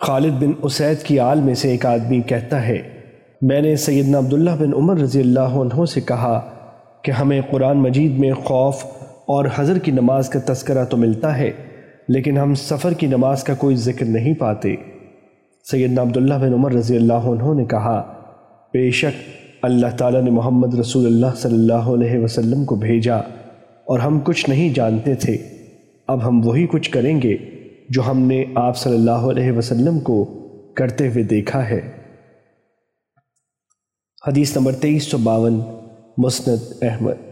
خالد بن اسید کی آل میں سے ایک آدمی کہتا ہے، میں نے سیدنا عبداللہ بن عمر رضی اللہ عنہ سے کہا کہ ہمیں قرآن مجید میں خوف اور حضر کی نماز کا تذکرہ تو ملتا ہے، لیکن ہم سفر کی نماز کا کوئی ذکر نہیں پاتے۔ سیدنا عبداللہ بن عمر رضی اللہ عنہ نے کہا، بے شک اللہ تعالیٰ نے محمد رسول اللہ صلی اللہ علیہ وسلم کو بھیجا اور ہم کچھ نہیں جانتے تھے۔ اب ہم وہی کچھ کریں گے۔ جو ہم نے آپ صلی اللہ علیہ وسلم کو کرتے ہوئے دیکھا ہے۔ حدیث نمبر تیئیس سو باون، مسند احمد۔